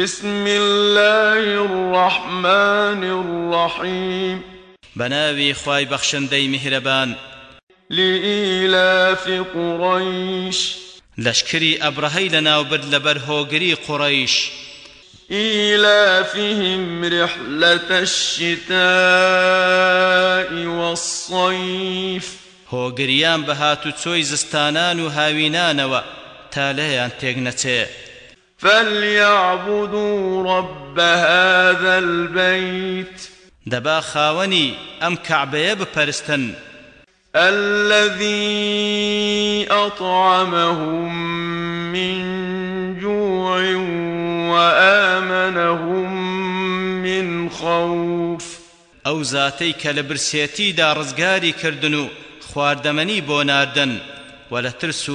بسم الله الرحمن الرحيم. بناوي خواي بخشندي مهربان لإيلاف قريش. لشكري أبرهي لنا وبد لبر هوغري قريش. إيلافهم رحلة الشتاء والصيف. هۆگریان بەهات و چۆی زستانان و هاوینانەوە تا نەچێ. فليعبدوا رب هذا البيت دەبا خاوەنی ئەم کەعبەیە بپەرستن. الذي أطعمهم من جوع وآمنهم من خوف. ئەو زاتەی کە لە برسێتیدا ڕزگاری کردن و خواردەمەنی بۆ ناردن و لە ترس